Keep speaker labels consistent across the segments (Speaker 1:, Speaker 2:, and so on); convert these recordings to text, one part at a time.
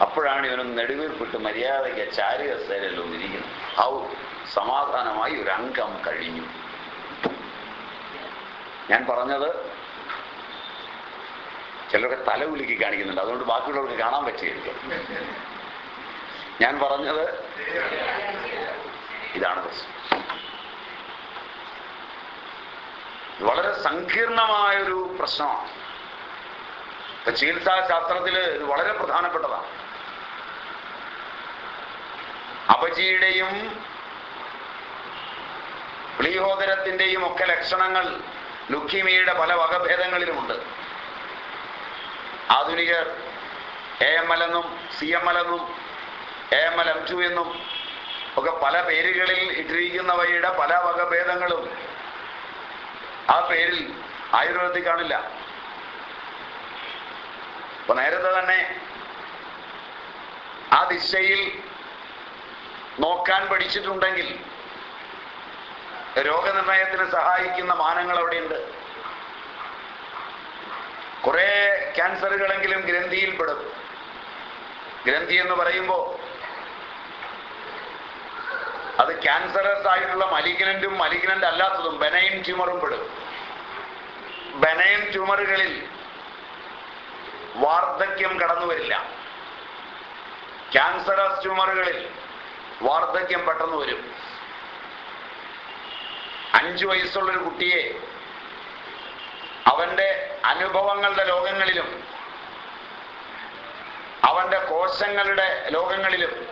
Speaker 1: അപ്പോഴാണ് ഇവനും നെടുവീർപ്പിട്ട് മര്യാദയ്ക്ക് ചാരികസ്ഥയിലെല്ലാം ഇരിക്കുന്നത് ഔ സമാധാനമായി ഒരു അംഗം കഴിഞ്ഞു. ഞാൻ പറഞ്ഞത് ചിലരൊക്കെ തല ഉലുക്കി കാണിക്കുന്നുണ്ട്. അതുകൊണ്ട് ബാക്കിയുള്ളവർക്ക് കാണാൻ പറ്റിയില്ല ഞാൻ പറഞ്ഞത് ഇതാണ് പ്രശ്നം. വളരെ സങ്കീർണമായൊരു പ്രശ്നമാണ്. ഇപ്പൊ ചികിത്സാ ശാസ്ത്രത്തിൽ ഇത് വളരെ പ്രധാനപ്പെട്ടതാണ്. അപചിയുടെയും പ്ലീഹോദരത്തിന്റെയും ഒക്കെ ലക്ഷണങ്ങൾ ലുഖിമിയുടെ പല വകഭേദങ്ങളിലുമുണ്ട്. ആധുനികർ എ എം എൽ എന്നും സി എം എൽ എന്നും A M L M two എന്നും ഒക്കെ പല പേരുകളിൽ ഇട്ടിരിക്കുന്നവയുടെ പല വകഭേദങ്ങളും ആ പേരിൽ ആയുർവേദത്തിൽ കാണില്ല. അപ്പൊ നേരത്തെ തന്നെ ആ ദിശയിൽ നോക്കാൻ പഠിച്ചിട്ടുണ്ടെങ്കിൽ രോഗനിർണയത്തിന് സഹായിക്കുന്ന മാനങ്ങൾ അവിടെയുണ്ട്. കുറെ ക്യാൻസറുകളെങ്കിലും ഗ്രന്ഥിയിൽപ്പെടും ഗ്രന്ഥി എന്ന് പറയുമ്പോൾ അത് ക്യാൻസറസ് ആയിട്ടുള്ള മലിഗ്നന്റും മലിഗ്നന്റ് അല്ലാത്തതും ബെനൈൻ ട്യൂമറും പെടും. ബെനൈൻ ട്യൂമറുകളിൽ വാർദ്ധക്യം കടന്നു വരില്ല ക്യാൻസറസ് ട്യൂമറുകളിൽ വാർദ്ധക്യം പെട്ടെന്ന് വരും. അഞ്ചു വയസ്സുള്ളൊരു കുട്ടിയെ അവന്റെ അനുഭവങ്ങളുടെ ലോകങ്ങളിലും അവന്റെ കോശങ്ങളുടെ ലോകങ്ങളിലും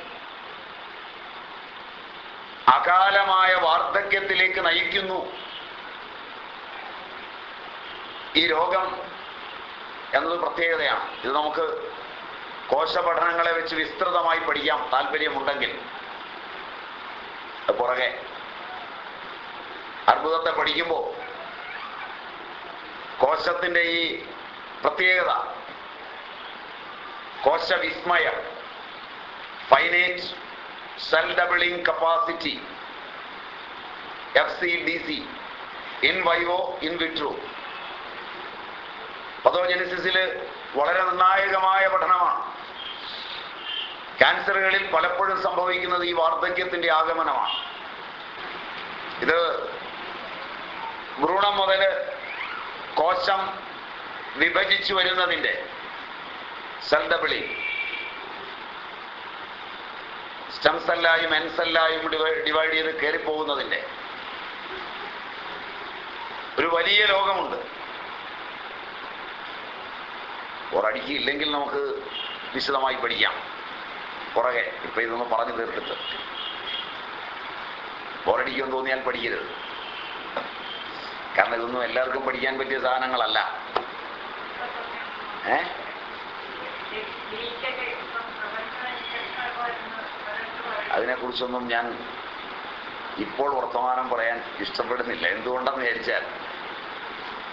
Speaker 1: അകാലമായ വാർദ്ധക്യത്തിലേക്ക് നയിക്കുന്നു. ഈ രോഗം എന്നത് പ്രത്യേകതയാണ്. ഇത് നമുക്ക് കോശപഠനങ്ങളെ വെച്ച് വിസ്തൃതമായി പഠിക്കാം. താല്പര്യമുണ്ടെങ്കിൽ. പുറകെ. അർബുദത്തെ പഠിക്കുമ്പോൾ കോശത്തിന്റെ ഈ പ്രത്യേകത കോശവിസ്മയം finite cell doubling capacity F C D C in vivo in vitro പതോജനിസിസിൽ വളരെ നിർണായകമായ പഠനമാണ്. ക്യാൻസറുകളിൽ പലപ്പോഴും സംഭവിക്കുന്നത് ഈ വാർദ്ധക്യത്തിന്റെ ആഗമനമാണ്. ഇത് ഭ്രൂണം മുതൽ കോശം വിഭജിച്ചു വരുന്നതിന്റെ സ്റ്റംസെല്ലായും സ്റ്റം സെല്ലായും എൻ ഡിവൈഡ് ചെയ്ത് കയറിപ്പോകുന്നതിന്റെ ഒരു വലിയ ലോകമുണ്ട്. ഒരടിക്കില്ലെങ്കിൽ നമുക്ക് വിശദമായി പഠിക്കാം. പുറകെ ഇപ്പൊ ഇതൊന്നും പറഞ്ഞു തീർത്തിട്ട്. ബോറടിക്കുമെന്ന് തോന്നിയാൽ പഠിക്കരുത്. കാരണം ഇതൊന്നും എല്ലാവർക്കും പഠിക്കാൻ പറ്റിയ സാധനങ്ങളല്ല. ഏ? അതിനെക്കുറിച്ചൊന്നും ഞാൻ ഇപ്പോൾ വർത്തമാനം പറയാൻ ഇഷ്ടപ്പെടുന്നില്ല. എന്തുകൊണ്ടെന്ന് വിചാരിച്ചാൽ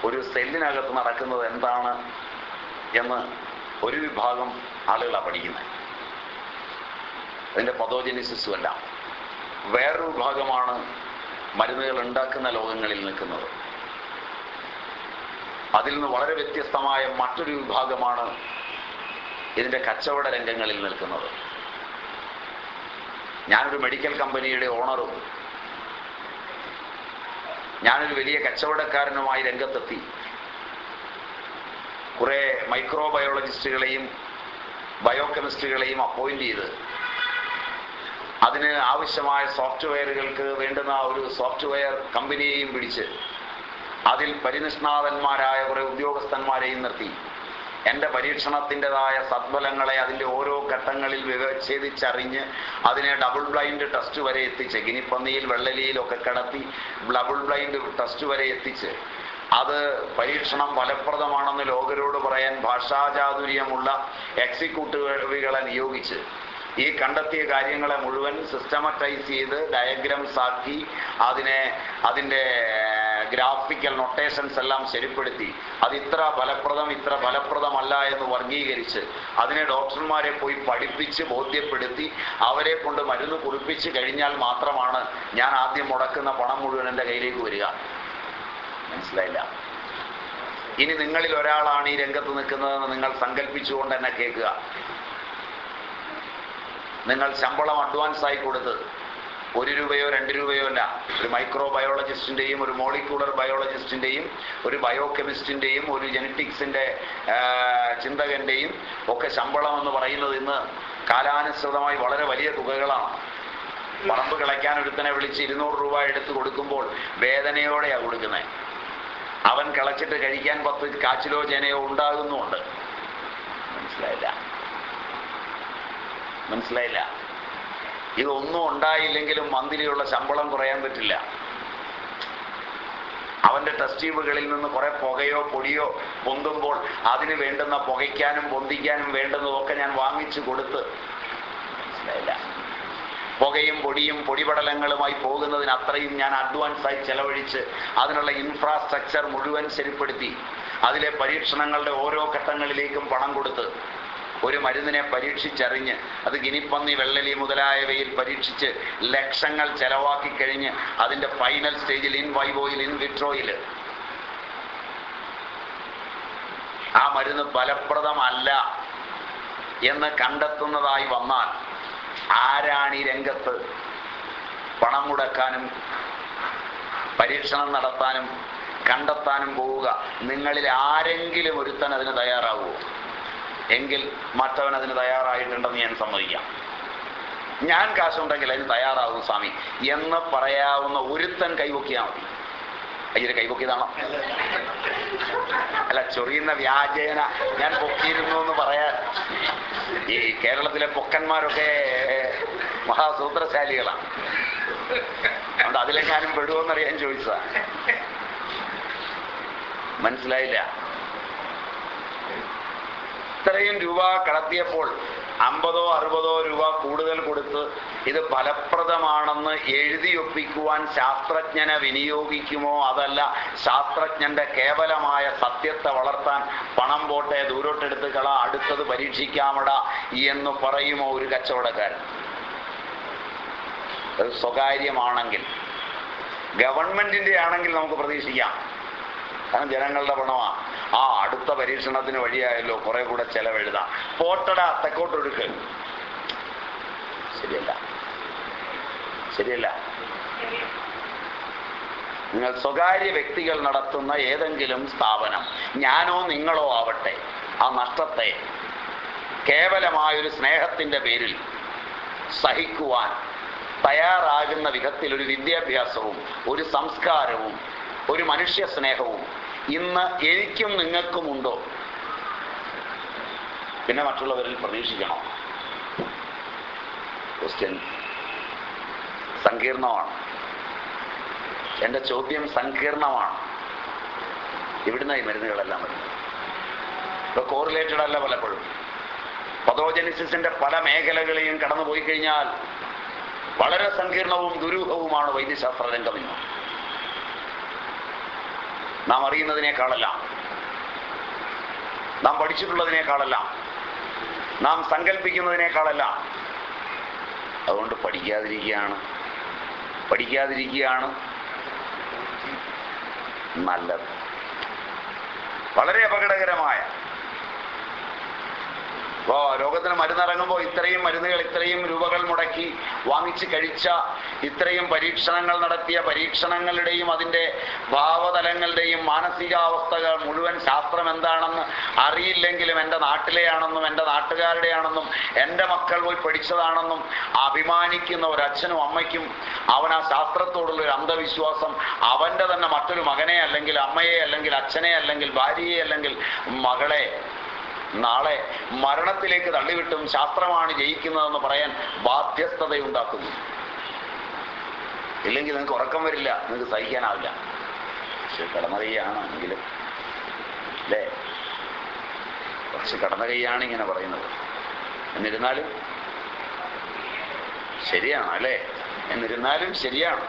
Speaker 1: ഒരു സെല്ലിനകത്ത് നടക്കുന്നത് എന്താണ് എന്ന് ഒരു വിഭാഗം ആളുകളാണ് പഠിക്കുന്നത്. അതിന്റെ പതോജനിസിസും എല്ലാം വേറൊരു വിഭാഗമാണ് മരുന്നുകൾ ഉണ്ടാക്കുന്ന ലോകങ്ങളിൽ നിൽക്കുന്നത്. അതിൽ നിന്ന് വളരെ വ്യത്യസ്തമായ മറ്റൊരു വിഭാഗമാണ് ഇതിന്റെ കച്ചവട രംഗങ്ങളിൽ നിൽക്കുന്നത്. ഞാനൊരു മെഡിക്കൽ കമ്പനിയുടെ ഓണറും ഞാനൊരു വലിയ കച്ചവടക്കാരനുമായി രംഗത്തെത്തി. കുറെ മൈക്രോബയോളജിസ്റ്റുകളെയും ബയോകെമിസ്റ്റുകളെയും അപ്പോയിന്റ് ചെയ്ത് അതിന് ആവശ്യമായ സോഫ്റ്റ്വെയറുകൾക്ക് വേണ്ടുന്ന ഒരു സോഫ്റ്റ്വെയർ കമ്പനിയെയും പിടിച്ച് അതിൽ പരിനിഷ്ണാതന്മാരായ കുറെ ഉദ്യോഗസ്ഥന്മാരെയും നിർത്തി. എന്റെ പരീക്ഷണത്തിന്റെതായ സദ്ഫലങ്ങളെ അതിന്റെ ഓരോ ഘട്ടങ്ങളിൽ വിവച്ഛേദിച്ചറിഞ്ഞ് അതിനെ ഡബിൾ ബ്ലൈൻഡ് ടെസ്റ്റ് വരെ എത്തിച്ച് ഗിനിപ്പന്നിയിൽ വെള്ളലിയിലൊക്കെ കിടത്തി ഡബിൾ ബ്ലൈൻഡ് ടെസ്റ്റ് വരെ എത്തിച്ച്. അത് പരീക്ഷണം ഫലപ്രദമാണെന്ന് ലോകരോട് പറയാൻ ഭാഷാചാതുര്യമുള്ള എക്സിക്യൂട്ടീവുകളെ നിയോഗിച്ച്. ഈ കണ്ടെത്തിയ കാര്യങ്ങളെ മുഴുവൻ സിസ്റ്റമറ്റൈസ് ചെയ്ത് ഡയഗ്രാംസ് ആക്കി അതിനെ അതിന്റെ ഗ്രാഫിക്കൽ നൊട്ടേഷൻസ് എല്ലാം ശരിപ്പെടുത്തി. അത് ഇത്ര ഫലപ്രദം ഇത്ര ഫലപ്രദമല്ല എന്ന് വർഗീകരിച്ച് അതിനെ ഡോക്ടർമാരെ പോയി പഠിപ്പിച്ച് ബോധ്യപ്പെടുത്തി അവരെ കൊണ്ട് മരുന്ന് കുറിപ്പിച്ച് കഴിഞ്ഞാൽ മാത്രമാണ് ഞാൻ ആദ്യം മുടക്കുന്ന പണം മുഴുവൻ എന്റെ കയ്യിലേക്ക് വരിക. മനസ്സിലായില്ല? ഇനി നിങ്ങളിൽ ഒരാളാണ് ഈ രംഗത്ത് നിൽക്കുന്നതെന്ന് നിങ്ങൾ സങ്കല്പിച്ചുകൊണ്ട് തന്നെ കേൾക്കുക. നിങ്ങൾ ശമ്പളം അഡ്വാൻസ് ആയി കൊടുത്ത് ഒരു രൂപയോ രണ്ട് രൂപയോ അല്ല. ഒരു മൈക്രോ ബയോളജിസ്റ്റിന്റെയും ഒരു മോളിക്യൂളർ ബയോളജിസ്റ്റിന്റെയും ഒരു ബയോ കെമിസ്റ്റിന്റെയും ഒരു ജനറ്റിക്സിന്റെ ചിന്തകന്റെയും ഒക്കെ ശമ്പളം എന്ന് പറയുന്നത് ഇന്ന് കാലാനുസൃതമായി വളരെ വലിയ തുകകളാണ്. പറമ്പ് കിളയ്ക്കാൻ ഒരുത്തനെ വിളിച്ച് ഇരുന്നൂറ് രൂപ എടുത്ത് കൊടുക്കുമ്പോൾ വേദനയോടെയാണ് കൊടുക്കുന്നത് അവൻ കിളച്ചിട്ട് കഴിക്കാൻ പത്ത് കാച്ചിലോ ചേനയോ ഉണ്ടാകുന്നുമുണ്ട്. മനസ്സിലായില്ല? മനസ്സിലായില്ല. ഇതൊന്നും ഉണ്ടായില്ലെങ്കിലും മന്തിലിയുള്ള ശമ്പളം കുറയാൻ പറ്റില്ല. അവന്റെ ടെസ്റ്റ് നിന്ന് കുറെ പുകയോ പൊടിയോ പൊന്തുമ്പോൾ അതിന് വേണ്ടുന്ന പുകയ്ക്കാനും പൊന്തിക്കാനും വേണ്ടുന്നതൊക്കെ ഞാൻ വാങ്ങിച്ചു കൊടുത്ത്. മനസ്സിലായില്ല. പുകയും പൊടിയും പൊടിപടലങ്ങളുമായി പോകുന്നതിന് അത്രയും ഞാൻ അഡ്വാൻസായി ചെലവഴിച്ച് അതിനുള്ള ഇൻഫ്രാസ്ട്രക്ചർ മുഴുവൻ ശരിപ്പെടുത്തി. അതിലെ പരീക്ഷണങ്ങളുടെ ഓരോ ഘട്ടങ്ങളിലേക്കും പണം കൊടുത്ത്. ഒരു മരുന്നിനെ പരീക്ഷിച്ചറിഞ്ഞ് അത് ഗിനിപ്പന്നി വെള്ളലി മുതലായവയിൽ പരീക്ഷിച്ച് ലക്ഷങ്ങൾ ചെലവാക്കി കഴിഞ്ഞ് അതിന്റെ ഫൈനൽ സ്റ്റേജിൽ ഇൻ വൈവോയിൽ ഇൻ വിട്രോയിൽ ആ മരുന്ന് ഫലപ്രദമല്ല എന്ന് കണ്ടെത്തുന്നതായി വന്നാൽ ആരാണ് ഈ രംഗത്ത് പണം മുടക്കാനും പരീക്ഷണം നടത്താനും കണ്ടെത്താനും പോവുക? നിങ്ങളിൽ ആരെങ്കിലും ഒരുത്തൻ അതിന് തയ്യാറാവുമോ എങ്കിൽ മറ്റവൻ അതിന് തയ്യാറായിട്ടുണ്ടെന്ന് ഞാൻ സമ്മതിക്കാം. ഞാൻ കാശുണ്ടെങ്കിൽ അതിന് തയ്യാറാവും സ്വാമി. എന്ന് പറയാവുന്ന ഒരുത്തൻ കൈവക്കിയാൽ മതി. അയ്യൊരു കൈവക്കിയതാണോ അല്ല ചൊറിയുന്ന വ്യാജേന ഞാൻ പൊക്കിയിരുന്നു എന്ന് പറയാൻ. ഈ കേരളത്തിലെ പൊക്കന്മാരൊക്കെ മഹാസൂത്രശാലികളാണ്. അതുകൊണ്ട് അതിലെങ്ങാനും പെടുവെന്നറിയാൻ ചോദിച്ചതാ. മനസ്സിലായില്ല? ഇത്രയും രൂപ കടത്തിയപ്പോൾ അമ്പതോ അറുപതോ രൂപ കൂടുതൽ കൊടുത്ത് ഇത് ഫലപ്രദമാണെന്ന് എഴുതിയൊപ്പിക്കുവാൻ ശാസ്ത്രജ്ഞനെ വിനിയോഗിക്കുമോ അതല്ല ശാസ്ത്രജ്ഞന്റെ കേവലമായ സത്യത്തെ വളർത്താൻ പണം പോട്ടെ ദൂരോട്ടെടുത്ത് കള അടുത്തത് പരീക്ഷിക്കാമട എന്ന് പറയുമോ ഒരു കച്ചവടക്കാരൻ? സ്വകാര്യമാണെങ്കിൽ ഗവൺമെന്റിന്റെ ആണെങ്കിൽ നമുക്ക് പ്രതീക്ഷിക്കാം. കാരണം ജനങ്ങളുടെ പണമാണ് ആ അടുത്ത പരീക്ഷണത്തിന് വഴിയായല്ലോ കുറെ കൂടെ ചെലവെഴുതാം പോട്ടട തെക്കോട്ടൊഴുക്ക് ശരിയല്ല. ശരിയല്ല. നിങ്ങൾ സ്വകാര്യ വ്യക്തികൾ നടത്തുന്ന ഏതെങ്കിലും സ്ഥാപനം ഞാനോ നിങ്ങളോ ആവട്ടെ ആ നഷ്ടത്തെ കേവലമായൊരു സ്നേഹത്തിന്റെ പേരിൽ സഹിക്കുവാൻ തയ്യാറാകുന്ന വിധത്തിൽ ഒരു വിദ്യാഭ്യാസവും ഒരു സംസ്കാരവും ഒരു മനുഷ്യ സ്നേഹവും ഇന്ന് എനിക്കും നിങ്ങൾക്കുമുണ്ടോ? പിന്നെ മറ്റുള്ളവരിൽ പ്രതീക്ഷിക്കണോ? ക്വസ്റ്റ്യൻ സങ്കീർണമാണ്. എന്റെ ചോദ്യം സങ്കീർണമാണ്. ഇവിടുന്ന് ഈ മരുന്നുകളെല്ലാം വരുന്നത് ഇപ്പൊ കോറിലേറ്റഡ് അല്ല പലപ്പോഴും. പതോജനിസിന്റെ പല മേഖലകളെയും കടന്നുപോയി കഴിഞ്ഞാൽ വളരെ സങ്കീർണവും ദുരൂഹവുമാണ് വൈദ്യശാസ്ത്ര രംഗം നാം അറിയുന്നതിനേക്കാളല്ല. നാം പഠിച്ചിട്ടുള്ളതിനേക്കാളല്ല. നാം സങ്കല്പിക്കുന്നതിനേക്കാളല്ല അതുകൊണ്ട് പഠിക്കാതിരിക്കുകയാണ്. പഠിക്കാതിരിക്കുകയാണ് നല്ലത്. വളരെ അപകടകരമായ ഇപ്പോ രോഗത്തിന് മരുന്നിറങ്ങുമ്പോൾ ഇത്രയും മരുന്നുകൾ ഇത്രയും രൂപകൾ മുടക്കി വാങ്ങിച്ച് കഴിച്ച ഇത്രയും പരീക്ഷണങ്ങൾ നടത്തിയ പരീക്ഷണങ്ങളുടെയും അതിന്റെ ഭാവതലങ്ങളുടെയും മാനസികാവസ്ഥകൾ മുഴുവൻ ശാസ്ത്രം എന്താണെന്ന് അറിയില്ലെങ്കിലും എന്റെ നാട്ടിലെയാണെന്നും എന്റെ നാട്ടുകാരുടെയാണെന്നും എന്റെ മക്കൾ പോയി പഠിച്ചതാണെന്നും അഭിമാനിക്കുന്ന ഒരു അച്ഛനും അമ്മയ്ക്കും അവൻ ആ ശാസ്ത്രത്തോടുള്ള ഒരു അന്ധവിശ്വാസം. അവന്റെ തന്നെ മറ്റൊരു മകനെ അല്ലെങ്കിൽ അമ്മയെ അല്ലെങ്കിൽ അച്ഛനെ അല്ലെങ്കിൽ ഭാര്യയെ അല്ലെങ്കിൽ മകളെ നാളെ മരണത്തിലേക്ക് തള്ളിവിട്ടും ശാസ്ത്രമാണ് ജയിക്കുന്നതെന്ന് പറയാൻ ബാധ്യസ്ഥതയുണ്ടാക്കുന്നു. ഇല്ലെങ്കിൽ നിങ്ങൾക്ക് ഉറക്കം വരില്ല നിങ്ങൾക്ക് സഹിക്കാനാവില്ല. പക്ഷെ കടന്ന കൈയാണ് എങ്കിലും അല്ലേ? കുറച്ച് കടന്ന കൈയാണ് ഇങ്ങനെ പറയുന്നത്. എന്നിരുന്നാലും ശരിയാണ് അല്ലേ? എന്നിരുന്നാലും ശരിയാണ്.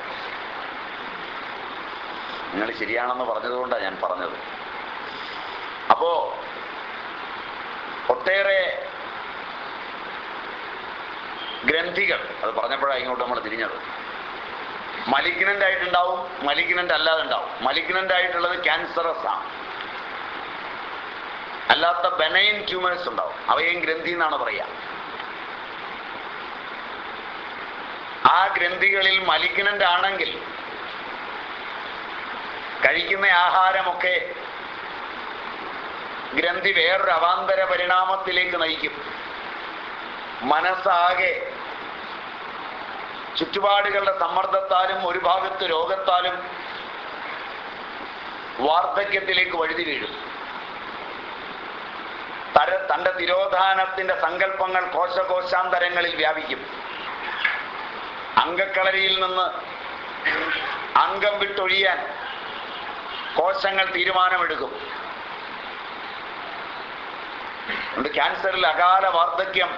Speaker 1: നിങ്ങൾ ശരിയാണെന്ന് പറഞ്ഞതുകൊണ്ടാണ് ഞാൻ പറഞ്ഞത്. അപ്പോ ഒട്ടേറെ ഗ്രന്ഥികൾ. അത് പറഞ്ഞപ്പോഴാണ് ഇങ്ങോട്ട് നമ്മൾ തിരിഞ്ഞത്. മലിഗ്നന്റ് ആയിട്ടുണ്ടാവും മലിഗ്നന്റ് അല്ലാതെ ഉണ്ടാവും മലിഗ്നന്റ് ആയിട്ടുള്ളത് ക്യാൻസറസ് ആണ്. അല്ലാത്ത ബെനൈൻ ട്യൂമേഴ്സ് ഉണ്ടാവും. അവയും ഗ്രന്ഥി എന്നാണ് പറയുക. ആ ഗ്രന്ഥികളിൽ മലിഗ്നന്റ് ആണെങ്കിൽ കഴിക്കുന്ന ആഹാരമൊക്കെ ഗ്രന്ഥി വേറൊരു അവാന്തര പരിണാമത്തിലേക്ക് നയിക്കും. മനസ്സാകെ ചുറ്റുപാടുകളുടെ സമ്മർദ്ദത്താലും ഒരു ഭാഗത്ത് രോഗത്താലും വാർദ്ധക്യത്തിലേക്ക് വഴുതി വീഴും. തര തന്റെ തിരോധാനത്തിന്റെ സങ്കല്പങ്ങൾ കോശകോശാന്തരങ്ങളിൽ വ്യാപിക്കും. അംഗക്കളരിയിൽ നിന്ന് അംഗം വിട്ടൊഴിയാൻ കോശങ്ങൾ തീരുമാനമെടുക്കും. അതുകൊണ്ട് ക്യാൻസറിൽ അകാല വാർദ്ധക്യം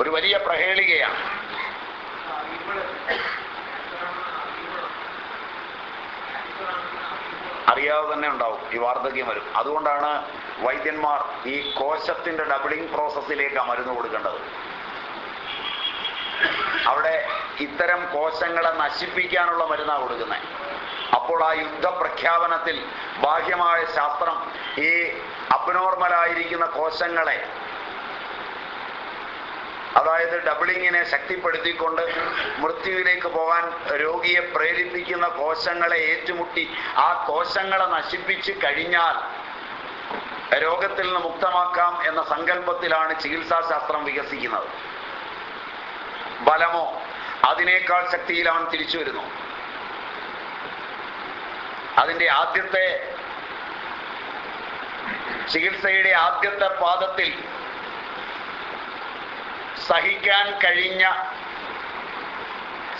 Speaker 1: ഒരു വലിയ പ്രഹേളികയാണ്. അറിയാതെ തന്നെ ഉണ്ടാവും ഈ വാർദ്ധക്യം വരും. അതുകൊണ്ടാണ് വൈദ്യന്മാർ ഈ കോശത്തിന്റെ ഡബിളിംഗ് പ്രോസസ്സിലേക്ക് മരുന്ന് കൊടുക്കേണ്ടത്. അവിടെ ഇത്തരം കോശങ്ങളെ നശിപ്പിക്കാനുള്ള മരുന്നാണ് കൊടുക്കുന്നത്. അപ്പോൾ ആ യുദ്ധ പ്രഖ്യാപനത്തിൽ ബാഹ്യമായ ശാസ്ത്രം ഈ അബ്നോർമലായിരിക്കുന്ന കോശങ്ങളെ അതായത് ഡബിളിങ്ങിനെ ശക്തിപ്പെടുത്തിക്കൊണ്ട് മൃത്യുവിലേക്ക് പോകാൻ രോഗിയെ പ്രേരിപ്പിക്കുന്ന കോശങ്ങളെ ഏറ്റുമുട്ടി ആ കോശങ്ങളെ നശിപ്പിച്ച് കഴിഞ്ഞാൽ രോഗത്തിൽ നിന്ന് മുക്തമാക്കാം എന്ന സങ്കല്പത്തിലാണ് ചികിത്സാശാസ്ത്രം വികസിക്കുന്നത്. ബലമോ അതിനേക്കാൾ ശക്തിയിലാണ് തിരിച്ചു വരുന്നു. അതിന്റെ ആദ്യത്തെ ചികിത്സയുടെ ആദ്യത്തെ പാദത്തിൽ സഹിക്കാൻ കഴിഞ്ഞ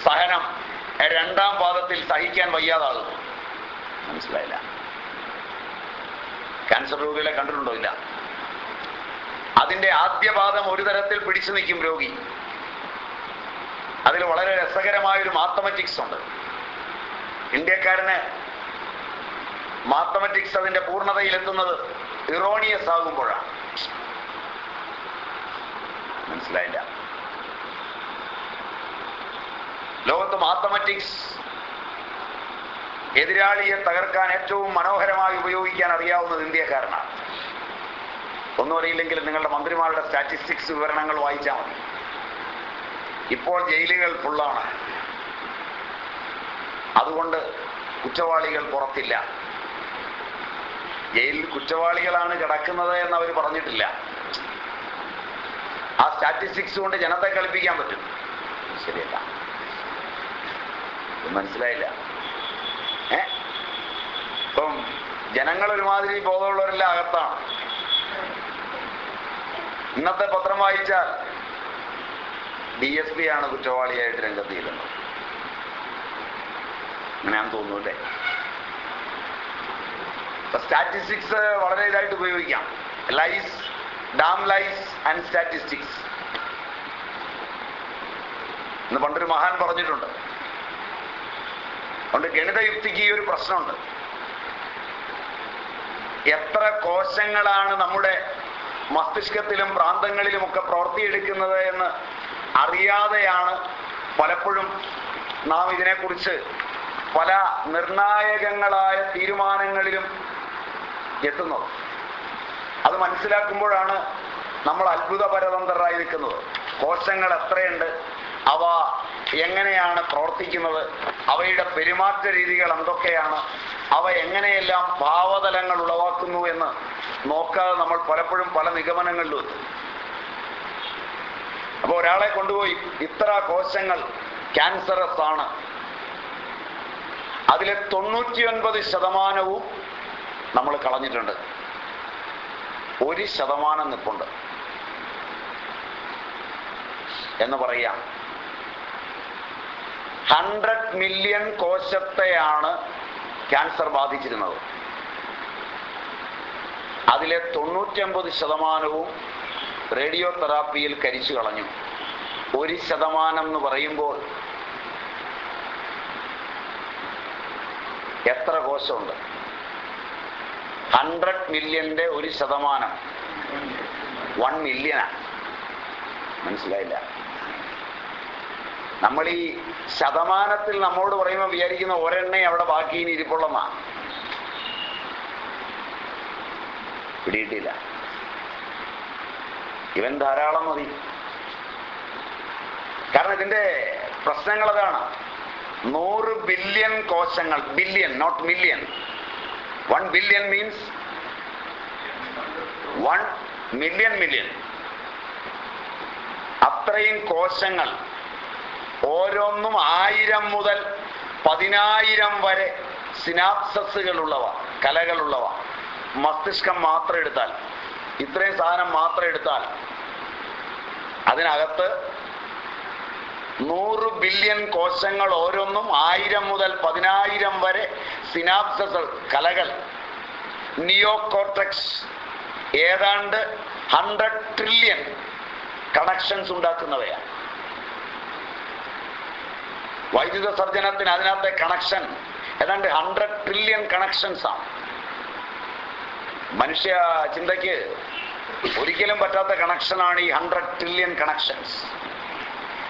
Speaker 1: സഹനം രണ്ടാം പാദത്തിൽ സഹിക്കാൻ വയ്യാതാകുന്നു. മനസ്സിലായില്ല? ക്യാൻസർ രോഗികളെ കണ്ടിട്ടുണ്ടോ ഇല്ല? അതിന്റെ ആദ്യ പാദം ഒരു തരത്തിൽ പിടിച്ചു നിൽക്കും രോഗി. അതിൽ വളരെ രസകരമായൊരു മാത്തമാറ്റിക്സ് ഉണ്ട്. ഇന്ത്യക്കാരന് മാത്തമാറ്റിക്സ് അതിന്റെ പൂർണതയിലെത്തുന്നത് ഇറോണിയസ് ആകുമ്പോഴാണ്. മനസ്സിലായില്ല? ലോകത്ത് മാത്തമാറ്റിക്സ് എതിരാളിയെ തകർക്കാൻ ഏറ്റവും മനോഹരമായി ഉപയോഗിക്കാൻ അറിയാവുന്നത് ഇന്ത്യക്കാരനാണ്. ഒന്നും അറിയില്ലെങ്കിൽ നിങ്ങളുടെ മന്ത്രിമാരുടെ സ്റ്റാറ്റിസ്റ്റിക്സ് വിവരണങ്ങൾ വായിച്ചാൽ മതി. ഇപ്പോൾ ജയിലുകൾ ഫുള്ളാണ് അതുകൊണ്ട് കുറ്റവാളികൾ പുറത്തില്ല. ജയിലിൽ കുറ്റവാളികളാണ് കിടക്കുന്നത് എന്ന് അവർ പറഞ്ഞിട്ടില്ല. ആ സ്റ്റാറ്റിസ്റ്റിക്സ് കൊണ്ട് ജനത്തെ കളിപ്പിക്കാൻ പറ്റും. ശരിയല്ല. മനസ്സിലായില്ല. ഏ? ഇപ്പം ജനങ്ങൾ ഒരുമാതിരി ബോധമുള്ളവരെല്ലാം അകത്താണ്. ഇന്നത്തെ പത്രം വായിച്ചാൽ ഡി എസ് പി ആണ് കുറ്റവാളിയായിട്ട് രംഗത്ത് ചെയ്യുന്നത് അങ്ങനെയാന്ന് തോന്നുന്നു സ്റ്റാറ്റിസ്റ്റിക്സ് വളരെ ഇതായിട്ട് ഉപയോഗിക്കാം. Lies damn lies and statistics എന്ന് പണ്ടൊരു മഹാൻ പറഞ്ഞിട്ടുണ്ട്. അതുകൊണ്ട് ഗണിതയുക്തിക്ക് ഈ ഒരു പ്രശ്നമുണ്ട്. എത്ര കോശങ്ങളാണ് നമ്മുടെ മസ്തിഷ്കത്തിലും പ്രാന്തങ്ങളിലും ഒക്കെ പ്രവർത്തിയെടുക്കുന്നത് എന്ന് അറിയാതെയാണ് പലപ്പോഴും നാം ഇതിനെക്കുറിച്ച് പല നിർണായകങ്ങളായ തീരുമാനങ്ങളിലും എത്തുന്നത് അത് മനസ്സിലാക്കുമ്പോഴാണ് നമ്മൾ അത്ഭുത പരതന്ത്രരായി നിൽക്കുന്നത്. കോശങ്ങൾ എത്രയുണ്ട്? അവ എങ്ങനെയാണ് പ്രവർത്തിക്കുന്നത്? അവയുടെ പെരുമാറ്റ രീതികൾ എന്തൊക്കെയാണ്? അവ എങ്ങനെയെല്ലാം ഭാവതലങ്ങൾ ഉളവാക്കുന്നു എന്ന് നോക്കാതെ നമ്മൾ പലപ്പോഴും പല നിഗമനങ്ങളിലും എത്തും. അപ്പോൾ ഒരാളെ കൊണ്ടുപോയി ഇത്ര കോശങ്ങൾ ക്യാൻസറസ് ആണ്. അതിലെ തൊണ്ണൂറ്റിയൊൻപത് ശതമാനവും നമ്മൾ കളഞ്ഞിട്ടുണ്ട്. ഒരു ശതമാനം നിപ്പുണ്ട്. എന്ന് പറയാം ഹൺഡ്രഡ് മില്യൺ കോശത്തെയാണ് ക്യാൻസർ ബാധിച്ചിരുന്നത്. അതിലെ തൊണ്ണൂറ്റമ്പത് ശതമാനവും റേഡിയോ തെറാപ്പിയിൽ കരിച്ചു കളഞ്ഞു. ഒരു ശതമാനം എന്ന് പറയുമ്പോൾ എത്ര കോശമുണ്ട്? ഹൺഡ്രഡ് മില്യന്റെ ഒരു ശതമാനം. വൺ മില്യനാണ് മനസ്സിലായില്ല. നമ്മൾ ഈ ശതമാനത്തിൽ നമ്മോട് പറയുമ്പോൾ വിചാരിക്കുന്ന ഒരെണ്ണേ അവിടെ ബാക്കി ഇനി ഇരിപ്പുള്ളമാ പിടിയിട്ടില്ല. ഇവൻ ധാരാളം മതി. കാരണം ഇതിന്റെ പ്രശ്നങ്ങൾ അതാണ്. നൂറ് ബില്യൺ കോശങ്ങൾ billion not million one billion means one million million അത്രയും കോശങ്ങൾ ഓരോന്നും ആയിരം മുതൽ പതിനായിരം വരെ സിനാപ്സസുകളുള്ളവ കലകളുള്ളവ. മസ്തിഷ്കം മാത്രം എടുത്താൽ ഇത്രയും സാധനം മാത്രം എടുത്താൽ അതിനകത്ത് നൂറ് ബില്യൺ കോശങ്ങൾ ഓരോന്നും ആയിരം മുതൽ പതിനായിരം വരെ സിനാപ്സസ് കലകൾ. നിയോ കോർട്ടക്സ് ഏതാണ്ട് ഹൺഡ്രഡ് ട്രില്യൺ കണക്ഷൻസ് ഉണ്ടാക്കുന്നവയാണ്. വൈദ്യുത സർജനത്തിന് അതിനകത്തെ കണക്ഷൻ ഏതാണ്ട് ഹൺഡ്രഡ് ട്രില്യൺ കണക്ഷൻസ് ആണ്. മനുഷ്യ ചിന്തയ്ക്ക് ഒരിക്കലും പറ്റാത്ത കണക്ഷനാണ് ഈ ഹൺഡ്രഡ് ട്രില്യൺ കണക്ഷൻസ്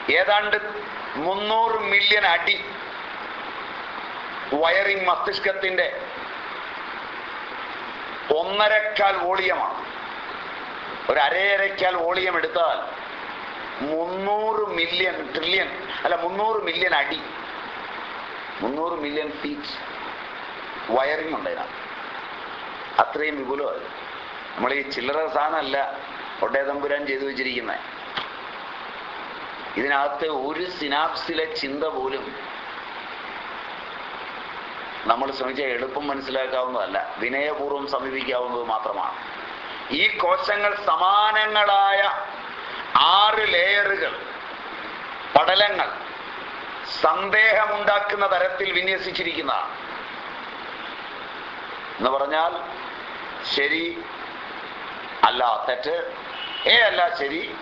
Speaker 1: ഏതാണ്ട് മുന്നൂറ് മില്യൺ അടി വയറിംഗ് മസ്തിഷ്കത്തിന്റെ ഒന്നരക്കാൽ വോളിയമാണ്. ഒരു അരയരക്കാൽ വോളിയം എടുത്താൽ മുന്നൂറ് മില്യൺ ട്രില്യൺ അല്ല മുന്നൂറ് മില്യൺ അടി. മുന്നൂറ് മില്യൺ ഫീറ്റ് വയറിംഗ് ഉണ്ട് അത്രയും വിപുലമായി നമ്മൾ ഈ ചില്ലറ സാധനമല്ല ഒട്ടേ തമ്പുരാൻ ചെയ്തു വെച്ചിരിക്കുന്നത്. ഇതിനകത്ത് ഒരു സിനാപ്സിലെ ചിന്ത പോലും നമ്മൾ ശ്രമിച്ച എളുപ്പം മനസ്സിലാക്കാവുന്നതല്ല. വിനയപൂർവം സമീപിക്കാവുന്നത് മാത്രമാണ്. ഈ കോശങ്ങൾ സമാനങ്ങളായ ആറ് ലെയറുകൾ പടലങ്ങൾ സന്ദേഹമുണ്ടാക്കുന്ന തരത്തിൽ വിന്യസിച്ചിരിക്കുന്നതാണ്. എന്ന് പറഞ്ഞാൽ ശരി അല്ല തെറ്റ് ഏ അല്ല ശരി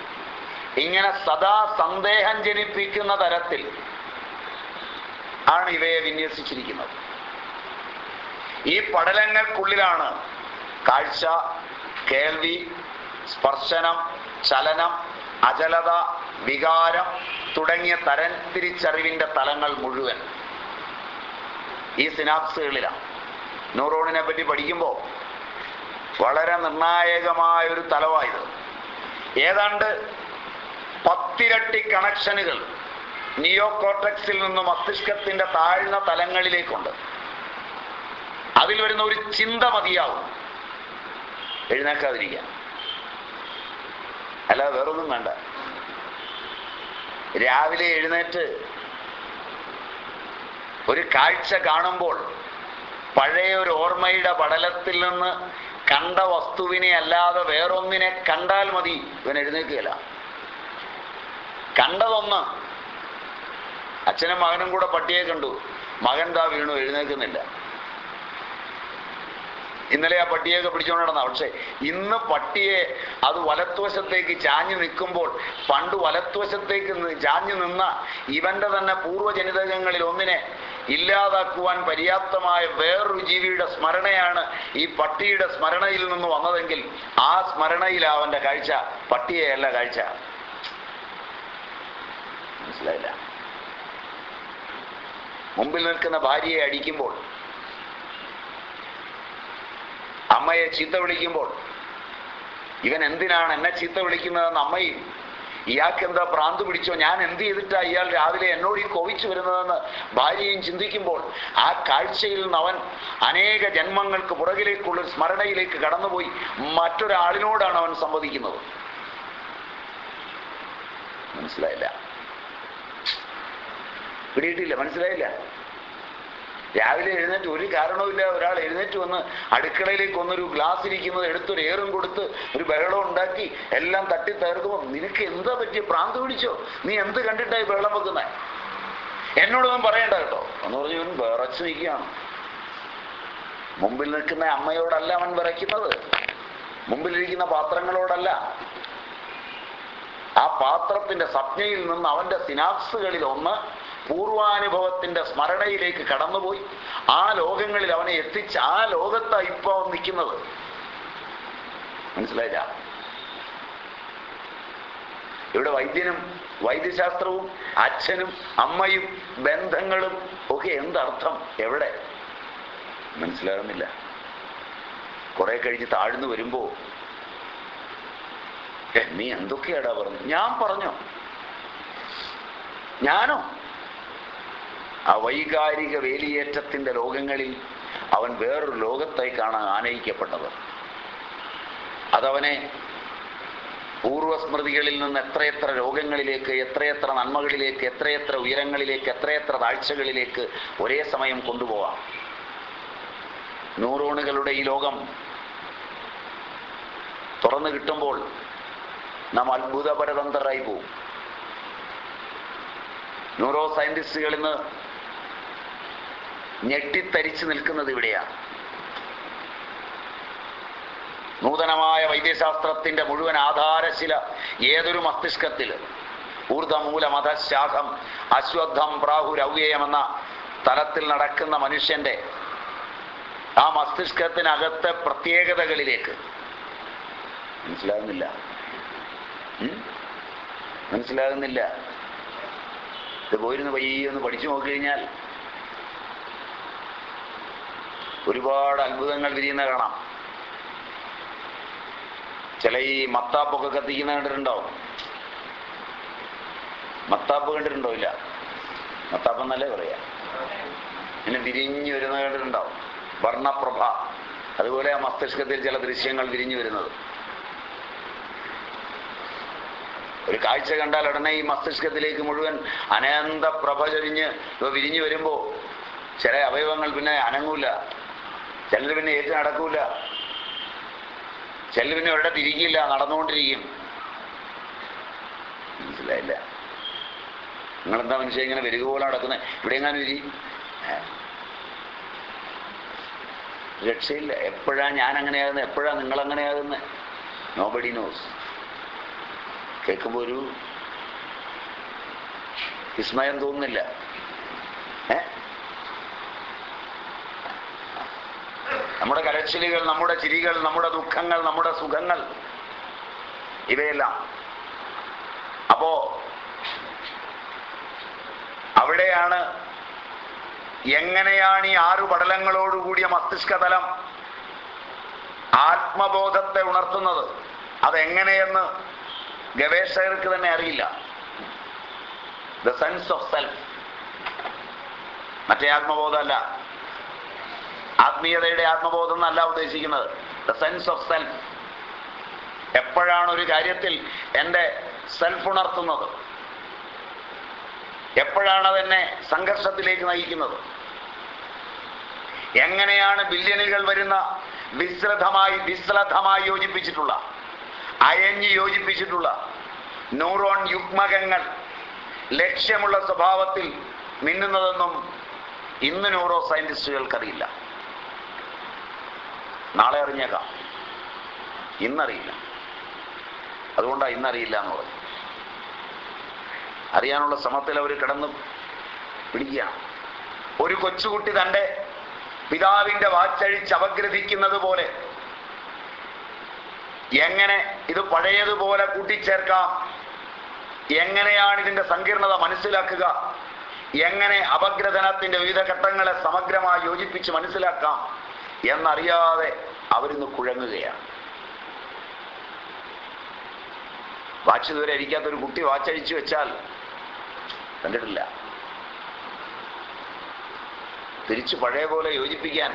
Speaker 1: ഇങ്ങനെ സദാ സന്ദേഹം ജനിപ്പിക്കുന്ന തരത്തിൽ ആണ് ഇവയെ വിന്യസിച്ചിരിക്കുന്നത്. ഈ പടലങ്ങൾക്കുള്ളിലാണ് കാഴ്ച കേൾവി സ്പർശനം ചലനം അചലത വികാരം തുടങ്ങിയ തരംതിരിച്ചറിവിന്റെ തലങ്ങൾ മുഴുവൻ ഈ സിനാപ്സുകളിലാണ്. ന്യൂറോണിനെ പറ്റി പഠിക്കുമ്പോൾ വളരെ നിർണായകമായ ഒരു തലമായത് ഏതാണ്ട് പത്തിരട്ടി കണക്ഷനുകൾ നിയോ നിയോകോട്ടക്സിൽ നിന്ന് മസ്തിഷ്കത്തിന്റെ താഴ്ന്ന തലങ്ങളിലേക്കുണ്ട്. അതിൽ വരുന്ന ഒരു ചിന്ത മതിയാവും. എഴുന്നേക്കാതിരിക്കാൻ അല്ലാതെ വേറൊന്നും വേണ്ട. രാവിലെ എഴുന്നേറ്റ് ഒരു കാഴ്ച കാണുമ്പോൾ പഴയ ഒരു ഓർമ്മയുടെ പടലത്തിൽ നിന്ന് കണ്ട വസ്തുവിനെ അല്ലാതെ വേറൊന്നിനെ കണ്ടാൽ മതി. ഇവൻ എഴുന്നേക്കുകയില്ല കണ്ടതൊന്ന്. അച്ഛനും മകനും കൂടെ പട്ടിയെ കണ്ടു. മകൻ താ വീണു എഴുന്നേൽക്കുന്നില്ല. ഇന്നലെ ആ പട്ടിയൊക്കെ പിടിച്ചുകൊണ്ട് നടന്ന പക്ഷെ ഇന്ന് പട്ടിയെ അത് വലത്തുവശത്തേക്ക് ചാഞ്ഞു നിൽക്കുമ്പോൾ പണ്ട് വലത്തുവശത്തേക്ക് ചാഞ്ഞു നിന്ന ഇവന്റെ തന്നെ പൂർവജനിതകങ്ങളിൽ ഒന്നിനെ ഇല്ലാതാക്കുവാൻ പര്യാപ്തമായ വേറൊരു ജീവിയുടെ സ്മരണയാണ് ഈ പട്ടിയുടെ സ്മരണയിൽ നിന്ന് വന്നതെങ്കിൽ ആ സ്മരണയിലാവന്റെ കാഴ്ച. പട്ടിയെയല്ല കാഴ്ച. മനസ്സിലായില്ല. മുമ്പിൽ നിൽക്കുന്ന ഭാര്യയെ അടിക്കുമ്പോൾ അമ്മയെ ചീത്ത വിളിക്കുമ്പോൾ ഇവൻ എന്തിനാണ് എന്നെ ചീത്ത വിളിക്കുന്നതെന്ന് അമ്മയും ഇയാൾക്ക് എന്താ പ്രാന്ത് പിടിച്ചോ? ഞാൻ എന്ത് ചെയ്തിട്ടാ ഇയാൾ രാവിലെ എന്നോട് ഈ കോവിച്ചു വരുന്നതെന്ന് ഭാര്യയും ചിന്തിക്കുമ്പോൾ ആ കാഴ്ചയിൽ നിന്ന് അവൻ അനേക ജന്മങ്ങൾക്ക് പുറകിലേക്കുള്ള സ്മരണയിലേക്ക് കടന്നുപോയി. മറ്റൊരാളിനോടാണ് അവൻ സംവദിക്കുന്നത്. മനസ്സിലായില്ല. പിടിയിട്ടില്ല മനസ്സിലായില്ല. രാവിലെ എഴുന്നേറ്റ് ഒരു കാരണവുമില്ല. ഒരാൾ എഴുന്നേറ്റ് വന്ന് അടുക്കളയിലേക്ക് ഒന്നൊരു ഗ്ലാസ് ഇരിക്കുന്നത് എടുത്തൊരു ഏറും കൊടുത്ത് ഒരു ബഹളം ഉണ്ടാക്കി എല്ലാം തട്ടി തകർക്കുമ്പോൾ നിനക്ക് എന്താ പറ്റിയ? പ്രാന്ത് പിടിച്ചോ? നീ എന്ത് കണ്ടിട്ടായി ബഹളം എന്നോട് എന്നോടൊന്നും പറയണ്ട കേട്ടോ. എന്ന് പറഞ്ഞു ഇവൻ വിറച്ചു നിൽക്കുകയാണ്. മുമ്പിൽ നിൽക്കുന്ന അമ്മയോടല്ല അവൻ വിറയ്ക്കുന്നത്. മുമ്പിലിരിക്കുന്ന പാത്രങ്ങളോടല്ല. ആ പാത്രത്തിന്റെ സ്വപ്നയിൽ നിന്ന് അവന്റെ സിനാപ്സുകളിൽ ഒന്ന് പൂർവാനുഭവത്തിന്റെ സ്മരണയിലേക്ക് കടന്നുപോയി. ആ ലോകങ്ങളിൽ അവനെ എത്തിച്ച് ആ ലോകത്താ ഇപ്പൊ അവൻ നിൽക്കുന്നത്. മനസ്സിലായില്ല? ഇവിടെ വൈദ്യനും വൈദ്യശാസ്ത്രവും അച്ഛനും അമ്മയും ബന്ധങ്ങളും ഒക്കെ എന്തർത്ഥം? എവിടെ? മനസ്സിലാകുന്നില്ല. കുറെ കഴിഞ്ഞ് താഴ്ന്നു വരുമ്പോ "ഏ, നീ എന്തൊക്കെയാടാ പറഞ്ഞു? ഞാൻ പറഞ്ഞോ? ഞാനോ? ആ വൈകാരിക വേലിയേറ്റത്തിന്റെ ലോകങ്ങളിൽ അവൻ വേറൊരു ലോകത്തേക്കാണ് ആനയിക്കപ്പെട്ടത്. അതവനെ പൂർവസ്മൃതികളിൽ നിന്ന് എത്രയെത്ര രോഗങ്ങളിലേക്ക് എത്രയെത്ര നന്മകളിലേക്ക് എത്രയെത്ര ഉയരങ്ങളിലേക്ക് എത്രയെത്ര താഴ്ചകളിലേക്ക് ഒരേ സമയം കൊണ്ടുപോകാം ന്യൂറോണുകളുടെ ഈ ലോകം തുറന്നു കിട്ടുമ്പോൾ നാം അത്ഭുതപരതന്ത്രരായി പോവും. ന്യൂറോ സയന്റിസ്റ്റുകൾ ഇന്ന് ഞെട്ടിത്തരിച്ചു നിൽക്കുന്നത് ഇവിടെയാണ് നൂതനമായ വൈദ്യശാസ്ത്രത്തിന്റെ മുഴുവൻ ആധാരശില ഏതൊരു മസ്തിഷ്കത്തിൽ ഊർധമൂല മതശാഖം അശ്വത്ഥം പ്രാഹുരവ്യയം എന്ന തലത്തിൽ നടക്കുന്ന മനുഷ്യന്റെ ആ മസ്തിഷ്കത്തിനകത്തെ പ്രത്യേകതകളിലേക്ക്. മനസ്സിലാകുന്നില്ല? മനസ്സിലാകുന്നില്ല? ഇത് പോയിരുന്ന് പയ്യൊന്ന് പഠിച്ചു നോക്കിക്കഴിഞ്ഞാൽ ഒരുപാട് അത്ഭുതങ്ങൾ വിരിയുന്ന കാണാം. ചില ഈ മത്താപ്പൊക്കെ കത്തിക്കുന്ന കണ്ടിട്ടുണ്ടാവും മത്താപ്പ് കണ്ടിട്ടുണ്ടോ ഇല്ല? മത്താപ്പ് എന്നല്ലേ പറയാ? പിന്നെ വിരിഞ്ഞു വരുന്ന കണ്ടിട്ടുണ്ടാവും വർണപ്രഭ. അതുപോലെ ആ മസ്തിഷ്കത്തിൽ ചില ദൃശ്യങ്ങൾ വിരിഞ്ഞു വരുന്നത്. ഒരു കാഴ്ച കണ്ടാൽ ഉടനെ ഈ മസ്തിഷ്കത്തിലേക്ക് മുഴുവൻ അനന്ത പ്രഭ ചൊരിഞ്ഞ് വിരിഞ്ഞു വരുമ്പോ ചില അവയവങ്ങൾ പിന്നെ അനങ്ങൂല. ചിലർ പിന്നെ ഏറ്റു നടക്കൂല. ചിലർ പിന്നെ ഒരിടത്ത് തിരികില്ല നടന്നുകൊണ്ടിരിക്കും. മനസ്സിലായില്ല. നിങ്ങളെന്താ മനുഷ്യ ഇങ്ങനെ വരിക പോലെ നടക്കുന്നത് ഇവിടെ എങ്ങാനും ഇരി? രക്ഷയില്ല. എപ്പോഴാ ഞാൻ അങ്ങനെയാകുന്നത് എപ്പോഴാ നിങ്ങൾ അങ്ങനെയാകുന്നത് നോബഡി നോസ് കേൾക്കുമ്പോൾ ഒരു വിസ്മയം തോന്നുന്നില്ല. ഏ? നമ്മുടെ കരച്ചിലുകൾ നമ്മുടെ ചിരികൾ നമ്മുടെ ദുഃഖങ്ങൾ നമ്മുടെ സുഖങ്ങൾ ഇവയെല്ലാം. അപ്പോ അവിടെയാണ് എങ്ങനെയാണ് ഈ ആറു പടലങ്ങളോടുകൂടിയ മസ്തിഷ്കതലം ആത്മബോധത്തെ ഉണർത്തുന്നത്? അതെങ്ങനെയെന്ന് ഗവേഷകർക്ക് തന്നെ അറിയില്ല. ദ സെൻസ് ഓഫ് സെൽഫ് മറ്റേ ആത്മബോധമല്ല. ആത്മീയതയുടെ ആത്മബോധം എന്നല്ല ഉദ്ദേശിക്കുന്നത്. ദ സെൻസ് ഓഫ് സെൽഫ് എപ്പോഴാണ് ഒരു കാര്യത്തിൽ എന്റെ സെൽഫ് ഉണർത്തുന്നത്? എപ്പോഴാണ് അതെന്നെ സംഘർഷത്തിലേക്ക് നയിക്കുന്നത്? എങ്ങനെയാണ് ബില്യണുകൾ വരുന്ന വിശ്രദ്ധമായി വിശ്രദ്ധമായി യോജിപ്പിച്ചിട്ടുള്ള അയഞ്ഞ് യോജിപ്പിച്ചിട്ടുള്ള ന്യൂറോൺ യുഗ്മകങ്ങൾ ലക്ഷ്യമുള്ള സ്വഭാവത്തിൽ മിന്നുന്നതെന്നും ഇന്ന് ന്യൂറോ സയന്റിസ്റ്റുകൾക്കറിയില്ല നാളെ അറിഞ്ഞേക്കാം. ഇന്നറിയില്ല. അതുകൊണ്ടാണ് ഇന്നറിയില്ല എന്ന് പറഞ്ഞു. അറിയാനുള്ള ശ്രമത്തിൽ അവർ കിടന്ന് പിടിക്കുകയാണ്. ഒരു കൊച്ചുകുട്ടി തന്റെ പിതാവിന്റെ വാച്ചഴിച്ച് അപഗ്രഥിക്കുന്നത് പോലെ എങ്ങനെ ഇത് പഴയതുപോലെ കൂട്ടിച്ചേർക്കാം? എങ്ങനെയാണ് ഇതിന്റെ സങ്കീർണത മനസ്സിലാക്കുക? എങ്ങനെ അപഗ്രഥനത്തിന്റെ വിവിധ ഘട്ടങ്ങളെ സമഗ്രമായി യോജിപ്പിച്ച് മനസ്സിലാക്കാം? എന്നറിയാതെ അവരിന്ന് കുഴങ്ങുകയാണ്. വാച്ച് ഇതുവരെ ഇരിക്കാത്തൊരു കുട്ടി വാച്ചഴിച്ചു വെച്ചാൽ കണ്ടിട്ടില്ല. തിരിച്ചു പഴയ പോലെ യോജിപ്പിക്കാൻ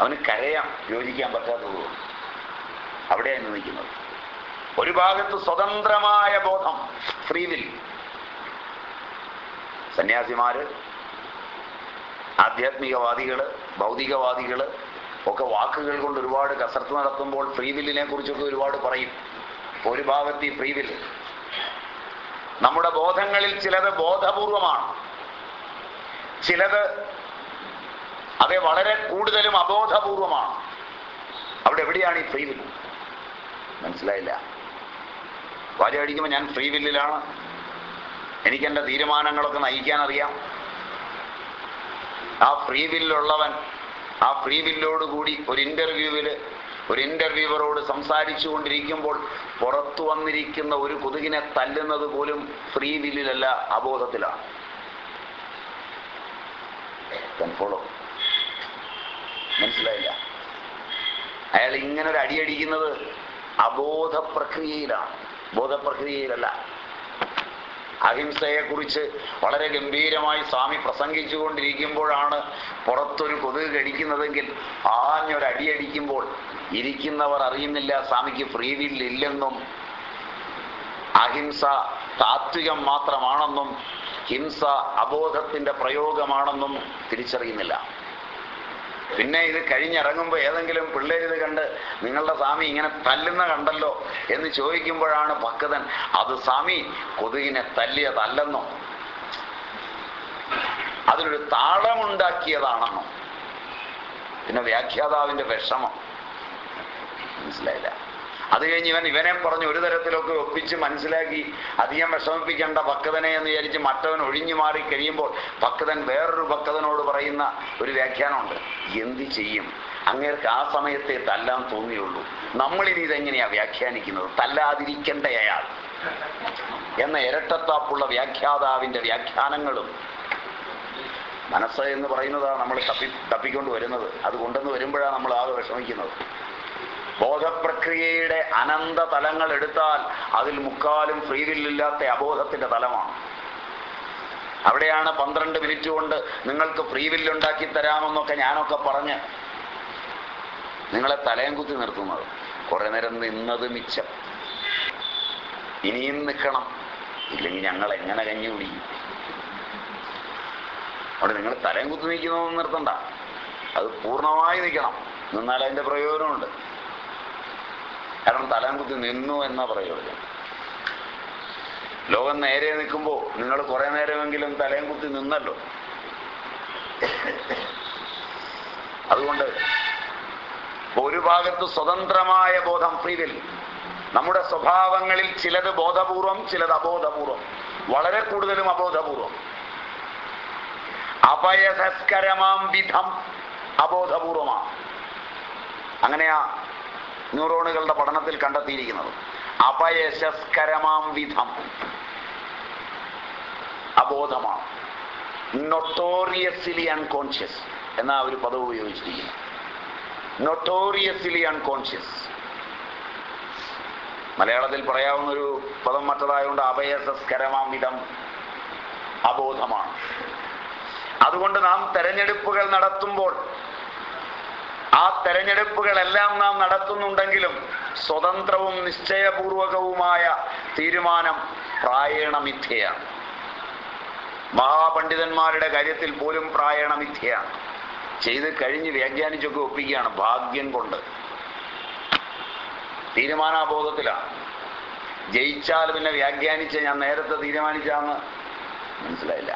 Speaker 1: അവന് കരയാം യോജിക്കാൻ പറ്റാത്തത് അവിടെയാണ് നിൽക്കുന്നത് ഒരു ഭാഗത്ത് സ്വതന്ത്രമായ ബോധം ഫ്രീവിൽ. സന്യാസിമാര് ആധ്യാത്മികവാദികൾ ഭൗതികവാദികൾ ഒക്കെ വാക്കുകൾ കൊണ്ട് ഒരുപാട് കസർത്ത് നടത്തുമ്പോൾ ഫ്രീവില്ലിനെ കുറിച്ചൊക്കെ ഒരുപാട് പറയും. ഒരു ഭാഗത്ത് ഈ നമ്മുടെ ബോധങ്ങളിൽ ചിലത് ബോധപൂർവമാണ്. ചിലത് അത് വളരെ കൂടുതലും അബോധപൂർവമാണ്. അവിടെ എവിടെയാണ് ഈ ഫ്രീ വില്ല് മനസ്സിലായില്ല. വാചകടിക്കുമ്പോൾ ഞാൻ ഫ്രീവില്ലിലാണ് എനിക്ക് എന്റെ തീരുമാനങ്ങളൊക്കെ നയിക്കാൻ അറിയാം. ആ ഫ്രീ വില്ലുള്ളവൻ ആ ഫ്രീ വില്ലോട് കൂടി ഒരു ഇന്റർവ്യൂവിൽ ഒരു ഇന്റർവ്യൂവറോട് സംസാരിച്ചു കൊണ്ടിരിക്കുമ്പോൾ പുറത്തു വന്നിരിക്കുന്ന ഒരു കൊതുകിനെ തല്ലുന്നത് പോലും ഫ്രീ വില്ലിലല്ല അബോധത്തിലാണ്. മനസ്സിലായില്ല? അയാൾ ഇങ്ങനെ ഒരു അടിയടിക്കുന്നത് അബോധ പ്രക്രിയയിലാണ് ബോധപ്രക്രിയയിലല്ല. അഹിംസയെക്കുറിച്ച് വളരെ ഗംഭീരമായി സ്വാമി പ്രസംഗിച്ചുകൊണ്ടിരിക്കുമ്പോഴാണ് പുറത്തൊരു കൊതുക് കടിക്കുന്നതെങ്കിൽ ആഞ്ഞൊരടിയടിക്കുമ്പോൾ ഇരിക്കുന്നവർ അറിയുന്നില്ല സ്വാമിക്ക് ഫ്രീ വില്ലില്ലെന്നും അഹിംസ താത്വികം മാത്രമാണെന്നും ഹിംസ അബോധത്തിന്റെ പ്രയോഗമാണെന്നും തിരിച്ചറിയുന്നില്ല. പിന്നെ ഇത് കഴിഞ്ഞിറങ്ങുമ്പോൾ ഏതെങ്കിലും പിള്ളേരിത് കണ്ട് നിങ്ങളുടെ സ്വാമി ഇങ്ങനെ തല്ലുന്ന കണ്ടല്ലോ എന്ന് ചോദിക്കുമ്പോഴാണ് ഭക്തൻ അത് സ്വാമി കൊതുകിനെ തല്ലിയതല്ലെന്നോ? അതിനൊരു താളമുണ്ടാക്കിയതാണെന്നോ? പിന്നെ വ്യാഖ്യാതാവിന്റെ വിഷമം. മനസ്സിലായില്ല. അത് കഴിഞ്ഞ് ഇവൻ ഇവനെ പറഞ്ഞ് ഒരു തരത്തിലൊക്കെ ഒപ്പിച്ച് മനസ്സിലാക്കി അധികം വിഷമിപ്പിക്കേണ്ട ഭക്തനെ എന്ന് വിചാരിച്ച് മറ്റവൻ ഒഴിഞ്ഞു മാറി കഴിയുമ്പോൾ ഭക്തൻ വേറൊരു ഭക്തനോട് പറയുന്ന ഒരു വ്യാഖ്യാനമുണ്ട്. എന്ത് ചെയ്യും? അങ്ങേർക്ക് ആ സമയത്തെ തല്ലാൻ തോന്നിയുള്ളൂ. നമ്മളിനി ഇതെങ്ങനെയാ വ്യാഖ്യാനിക്കുന്നത്? തല്ലാതിരിക്കേണ്ട അയാൾ? എന്ന ഇരട്ടത്താപ്പുള്ള വ്യാഖ്യാതാവിന്റെ വ്യാഖ്യാനങ്ങളും മനസ്സ് എന്ന് പറയുന്നതാണ് നമ്മൾ തപ്പി തപ്പിക്കൊണ്ട് വരുന്നത്. അത് കൊണ്ടുവന്ന് വരുമ്പോഴാണ് നമ്മൾ ആകെ വിഷമിക്കുന്നത്. ബോധപ്രക്രിയയുടെ അനന്ത തലങ്ങൾ എടുത്താൽ അതിൽ മുക്കാലും ഫ്രീവില്ലില്ലാത്ത അബോധത്തിന്റെ തലമാണ്. അവിടെയാണ് പന്ത്രണ്ട് മിനിറ്റ് കൊണ്ട് നിങ്ങൾക്ക് ഫ്രീവില്ലുണ്ടാക്കി തരാമെന്നൊക്കെ ഞാനൊക്കെ പറഞ്ഞ് നിങ്ങളെ തലയും കുത്തി നിർത്തുന്നത്. കുറെ നേരം നിന്നത് മിച്ചം. ഇനിയും നിൽക്കണം. ഇല്ലെങ്കിൽ ഞങ്ങൾ എങ്ങനെ കഞ്ഞി കുടിക്കും? അവിടെ നിങ്ങൾ തലയും കുത്തി നിൽക്കുന്നതൊന്നും നിർത്തണ്ട. അത് പൂർണമായി നിൽക്കണം. നിന്നാൽ അതിന്റെ പ്രയോജനമുണ്ട്. കാരണം തലം കുത്തി നിന്നു എന്നാ പ്രയോജനം ലോകം നേരെ നിൽക്കുമ്പോൾ നിങ്ങൾ കുറെ നേരമെങ്കിലും തലയും കുത്തി നിന്നല്ലോ. അതുകൊണ്ട് ഒരു ഭാഗത്ത് സ്വതന്ത്രമായ ബോധം ഫ്രീവിൽ നമ്മുടെ സ്വഭാവങ്ങളിൽ ചിലത് ബോധപൂർവം ചിലത് അബോധപൂർവം. വളരെ കൂടുതലും അബോധപൂർവം. അപയസസ്കരമാം വിധം അബോധപൂർവമാണ് അങ്ങനെയാ ന്യൂറോണുകളുടെ പഠനത്തിൽ കണ്ടെത്തിയിരിക്കുന്നത്. അപയശസ്കരമാം വിധം. അബോധമാണ്. നൊട്ടോറിയസ്ലി അൺകോൺഷ്യസ് എന്നാ ഒരു പദം ഉപയോഗിച്ചിരിക്കുന്നു നൊട്ടോറിയസ്ലി അൺകോൺഷ്യസ് മലയാളത്തിൽ പറയാവുന്ന ഒരു പദം മറ്റതായതുകൊണ്ട് അപയസസ്കരമാം വിധം അബോധമാണ്. അതുകൊണ്ട് നാം തെരഞ്ഞെടുപ്പുകൾ നടത്തുമ്പോൾ ആ തെരഞ്ഞെടുപ്പുകളെല്ലാം നാം നടത്തുന്നുണ്ടെങ്കിലും സ്വതന്ത്രവും നിശ്ചയപൂർവകവുമായ തീരുമാനം പ്രായണ മിഥ്യയാണ് മഹാപണ്ഡിതന്മാരുടെ കാര്യത്തിൽ പോലും പ്രായണ മിഥ്യയാണ് ചെയ്ത് കഴിഞ്ഞ് വ്യാഖ്യാനിച്ചൊക്കെ ഒപ്പിക്കുകയാണ് ഭാഗ്യം കൊണ്ട്. തീരുമാനാബോധത്തിലാണ്. ജയിച്ചാൽ പിന്നെ വ്യാഖ്യാനിച്ച് ഞാൻ നേരത്തെ തീരുമാനിച്ചാന്ന് മനസ്സിലായില്ല.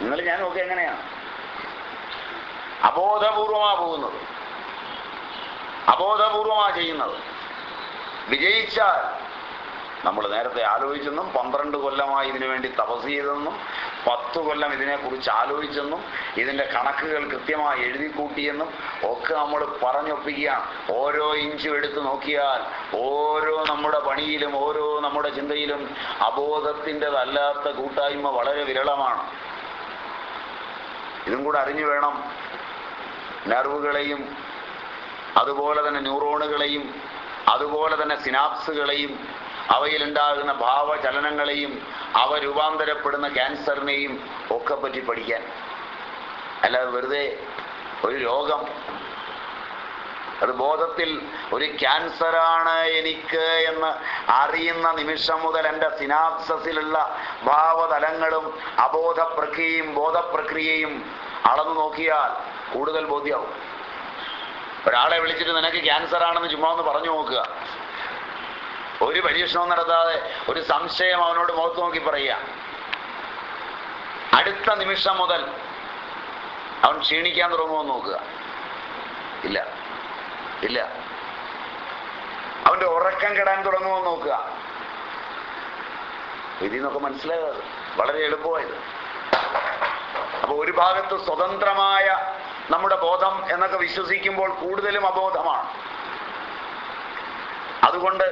Speaker 1: നിങ്ങൾ ഞാനൊക്കെ എങ്ങനെയാണ്? അബോധപൂർവമാ പോകുന്നത്. അബോധപൂർവമാ ചെയ്യുന്നത്. വിജയിച്ചാൽ നമ്മൾ നേരത്തെ ആലോചിച്ചെന്നും പന്ത്രണ്ട് കൊല്ലമായി ഇതിനു വേണ്ടി തപസ് ചെയ്തെന്നും പത്തു കൊല്ലം ഇതിനെക്കുറിച്ച് ആലോചിച്ചെന്നും ഇതിന്റെ കണക്കുകൾ കൃത്യമായി എഴുതി കൂട്ടിയെന്നും ഒക്കെ നമ്മൾ പറഞ്ഞൊപ്പിക്കുകയാണ്. ഓരോ ഇഞ്ചും എടുത്തു നോക്കിയാൽ ഓരോ നമ്മുടെ പണിയിലും ഓരോ നമ്മുടെ ചിന്തയിലും അബോധത്തിന്റെതല്ലാത്ത കൂട്ടായ്മ വളരെ വിരളമാണ്. ഇതും കൂടെ അറിഞ്ഞു വേണം നെർവുകളെയും അതുപോലെ തന്നെ ന്യൂറോണുകളെയും അതുപോലെ തന്നെ സിനാപ്സുകളെയും അവയിലുണ്ടാകുന്ന ഭാവചലനങ്ങളെയും അവ രൂപാന്തരപ്പെടുന്ന ക്യാൻസറിനെയും ഒക്കെ പറ്റി പഠിക്കാൻ. അല്ലാതെ വെറുതെ ഒരു രോഗം. അത് ബോധത്തിൽ ഒരു ക്യാൻസറാണ് എനിക്ക് എന്ന് അറിയുന്ന നിമിഷം മുതൽ എന്റെ സിനാപ്സസിലുള്ള ഭാവതലങ്ങളും അബോധ പ്രക്രിയയും ബോധപ്രക്രിയയും അളന്നു നോക്കിയാൽ കൂടുതൽ ബോധ്യമാവും ഒരാളെ വിളിച്ചിട്ട് നിനക്ക് ക്യാൻസർ ആണെന്ന് ചുമ്മാ ഒന്ന് പറഞ്ഞു നോക്കുക. ഒരു പരീക്ഷണവും നടത്താതെ ഒരു സംശയം അവനോട് മുഖത്ത് നോക്കി പറയുക. അടുത്ത നിമിഷം മുതൽ അവൻ ക്ഷീണിക്കാൻ തുടങ്ങുമെന്ന് നോക്കുക. ഇല്ല. ഇല്ല. അവന്റെ ഉറക്കം കെടാൻ തുടങ്ങുമെന്ന് നോക്കുക. ഇതിൽ നിന്നൊക്കെ മനസ്സിലായത് വളരെ എളുപ്പമായത്. അപ്പൊ ഒരു ഭാഗത്ത് സ്വതന്ത്രമായ നമ്മുടെ ബോധം എന്നൊക്കെ വിശ്വസിക്കുമ്പോൾ കൂടുതലും അബോധമാണ്. അതുകൊണ്ട്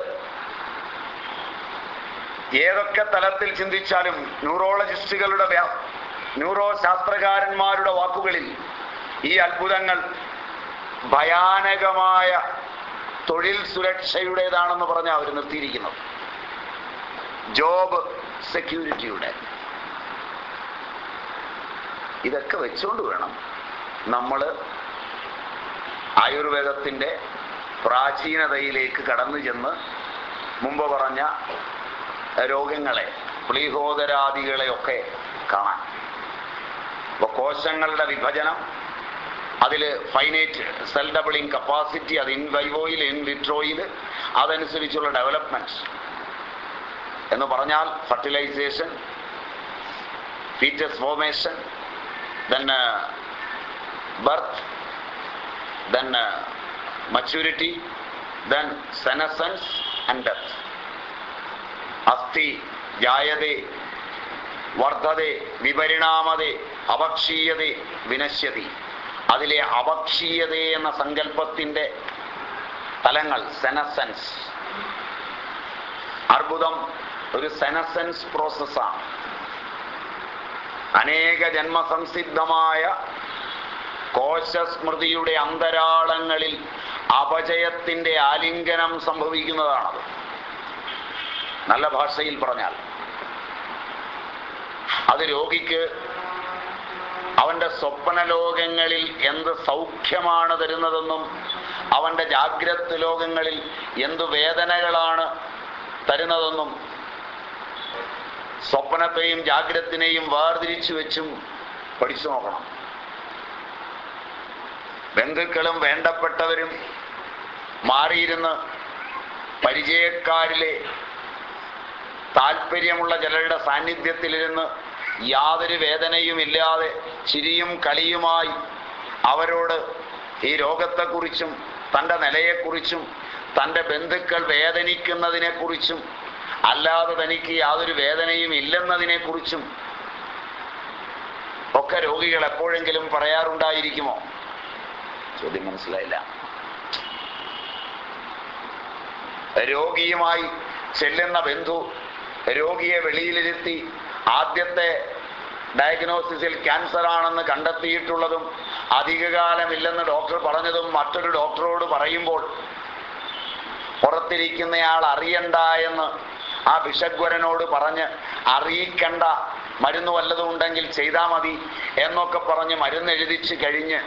Speaker 1: ഏതൊക്കെ തലത്തിൽ ചിന്തിച്ചാലും ന്യൂറോളജിസ്റ്റുകളുടെ ന്യൂറോ ശാസ്ത്രകാരന്മാരുടെ വാക്കുകളിൽ ഈ അത്ഭുതങ്ങൾ ഭയാനകമായ തൊഴിൽ സുരക്ഷയുടേതാണെന്ന് പറഞ്ഞ അവർ നിർത്തിയിരിക്കുന്നത്. ജോബ് സെക്യൂരിറ്റിയുടെ. ഇതൊക്കെ വെച്ചുകൊണ്ട് വേണം. നമ്മൾ ആയുർവേദത്തിന്റെ പ്രാചീനതയിലേക്ക് കടന്നു ചെന്ന് മുമ്പ് പറഞ്ഞ രോഗങ്ങളെ പ്ലീഹോദരാദികളെയൊക്കെ കാണാൻ. അപ്പോൾ കോശങ്ങളുടെ വിഭജനം അതിൽ ഫൈനൈറ്റ് സെൽ ഡബിളിങ് കപ്പാസിറ്റി അത് ഇൻ വൈവോയിൽ ഇൻ വിട്രോയിൽ അതനുസരിച്ചുള്ള ഡെവലപ്മെന്റ് എന്ന് പറഞ്ഞാൽ fertilisation foetus formation then birth then maturity then senescence and death അസ്ഥി ജായതേ വർദ്ധതെ വിപരിണാമതെ അപക്ഷീയതെ വിനശ്യതി അതിലെ അപക്ഷീയത എന്ന സങ്കല്പത്തിന്റെ തലങ്ങൾ സെനസൻസ് അർബുദം ഒരു സെനസൻസ് പ്രോസസ്സാണ് അനേക ജന്മസംസിദ്ധമായ കോശസ്മൃതിയുടെ അന്തരാളങ്ങളിൽ അപജയത്തിന്റെ ആലിംഗനം സംഭവിക്കുന്നതാണത്. നല്ല ഭാഷയിൽ പറഞ്ഞാൽ അത് രോഗിക്ക് അവന്റെ സ്വപ്നലോകങ്ങളിൽ എന്ത് സൗഖ്യമാണ് തരുന്നതെന്നും അവന്റെ ജാഗ്രത് ലോകങ്ങളിൽ എന്ത് വേദനകളാണ് തരുന്നതെന്നും സ്വപ്നത്തെയും ജാഗ്രത്തിനെയും വേർതിരിച്ചു വെച്ചും പഠിച്ചു നോക്കണം. ബന്ധുക്കളും വേണ്ടപ്പെട്ടവരും മാറിയിരുന്ന് പരിചയക്കാരിലെ താല്പര്യമുള്ള ചിലരുടെ സാന്നിധ്യത്തിലിരുന്ന് യാതൊരു വേദനയും ഇല്ലാതെ ചിരിയും കളിയുമായി അവരോട് ഈ രോഗത്തെക്കുറിച്ചും തന്റെ നിലയെക്കുറിച്ചും തന്റെ ബന്ധുക്കൾ വേദനിക്കുന്നതിനെക്കുറിച്ചും അല്ലാതെ തനിക്ക് യാതൊരു വേദനയും ഇല്ലെന്നതിനെക്കുറിച്ചും ഒക്കെ രോഗികൾ എപ്പോഴെങ്കിലും പറയാറുണ്ടായിരിക്കുമോ? ചോദ്യം മനസ്സിലായില്ല. രോഗിയുമായി ചെല്ലുന്ന ബന്ധു രോഗിയെ വെളിയിലിരുത്തി ആദ്യത്തെ ഡയഗ്നോസിസിൽ ക്യാൻസർ ആണെന്ന് കണ്ടെത്തിയിട്ടുള്ളതും അധികകാലമില്ലെന്ന് ഡോക്ടർ പറഞ്ഞതും മറ്റൊരു ഡോക്ടറോട് പറയുമ്പോൾ പുറത്തിരിക്കുന്നയാൾ അറിയണ്ട എന്ന് ആ ബിഷഗ്വരനോട് പറഞ്ഞ് അറിയിക്കണ്ട മരുന്ന് വല്ലതും ഉണ്ടെങ്കിൽ ചെയ്താൽ മതി എന്നൊക്കെ പറഞ്ഞ് മരുന്ന് എഴുതിച്ച് കഴിഞ്ഞ്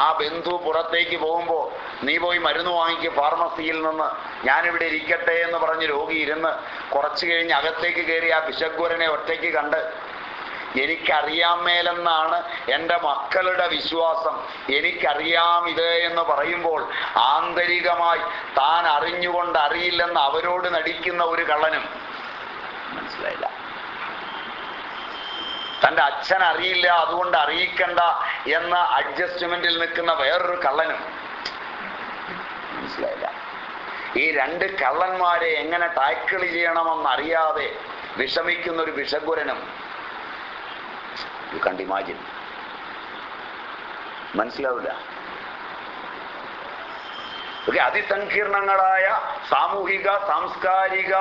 Speaker 1: ആ ബന്ധു പുറത്തേക്ക് പോകുമ്പോൾ നീ പോയി മരുന്ന് വാങ്ങിക്ക് ഫാർമസിയിൽ നിന്ന്. ഞാനിവിടെ ഇരിക്കട്ടെ എന്ന് പറഞ്ഞ് രോഗി ഇരുന്ന് കുറച്ച് കഴിഞ്ഞ് അകത്തേക്ക് കയറി ആ വിശഗ്വരനെ ഒറ്റയ്ക്ക് കണ്ട് എനിക്കറിയാൻ മേലെന്നാണ് എന്റെ മക്കളുടെ വിശ്വാസം. എനിക്കറിയാം ഇത് എന്ന് പറയുമ്പോൾ ആന്തരികമായി താൻ അറിഞ്ഞുകൊണ്ട് അറിയില്ലെന്ന് അവരോട് നടിക്കുന്ന ഒരു കള്ളനും. മനസ്സിലായില്ല. തന്റെ അച്ഛൻ അറിയില്ല അതുകൊണ്ട് അറിയിക്കണ്ട എന്ന അഡ്ജസ്റ്റ്മെന്റിൽ നിൽക്കുന്ന വേറൊരു കള്ളനും. മനസ്സിലായില്ല. ഈ രണ്ട് കള്ളന്മാരെ എങ്ങനെ ടാക്കിൾ ചെയ്യണമെന്നറിയാതെ വിഷമിക്കുന്ന ഒരു വിഷഗുരനും. യു കണ്ട് ഇമാജിൻ മനസ്സിലാവില്ല. അതിസങ്കീർണങ്ങളായ സാമൂഹിക സാംസ്കാരിക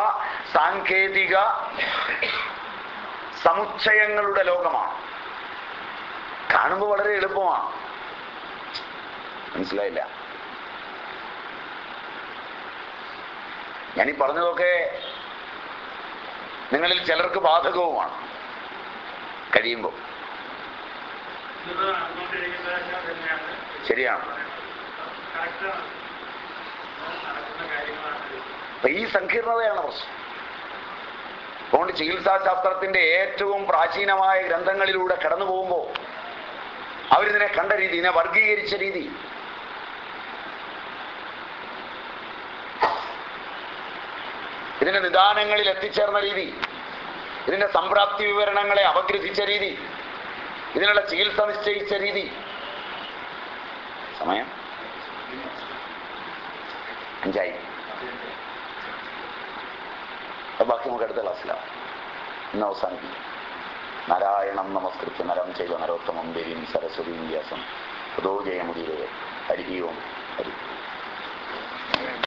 Speaker 1: സാങ്കേതിക സമുച്ചയങ്ങളുടെ ലോകമാണ്. കാണുമ്പോൾ വളരെ എളുപ്പമാണ്. മനസ്സിലായില്ല? ഞാനീ പറഞ്ഞതൊക്കെ നിങ്ങളിൽ ചിലർക്ക് ബാധകവുമാണ്. കഴിയുമ്പോൾ ശരിയാണ്. അപ്പൊ ഈ സങ്കീർണതയാണ് പ്രശ്നം. അതുകൊണ്ട് ചികിത്സാശാസ്ത്രത്തിന്റെ ഏറ്റവും പ്രാചീനമായ ഗ്രന്ഥങ്ങളിലൂടെ കടന്നു പോകുമ്പോൾ അവരിതിനെ കണ്ട രീതി ഇതിനെ വർഗീകരിച്ച രീതി. ഇതിന്റെ നിദാനങ്ങളിൽ എത്തിച്ചേർന്ന രീതി ഇതിന്റെ സംപ്രാപ്തി വിവരണങ്ങളെ അപഗ്രഥിച്ച രീതി ഇതിനുള്ള ചികിത്സ നിശ്ചയിച്ച രീതി. സമയം? അഞ്ചായി അപ്പൊ ബാക്കി നമുക്ക് അടുത്ത ക്ലാസ്സിലാണ്. ഇന്ന് അവസാനിക്കും നാരായണം നമസ്കൃത്യ നരം ചെയ്ത നരോത്തമം ദേവീം സരസ്വതീം വ്യാസം. ഹൃദോ ജയമുദീരേ ഹരി ഓം. ഹരി.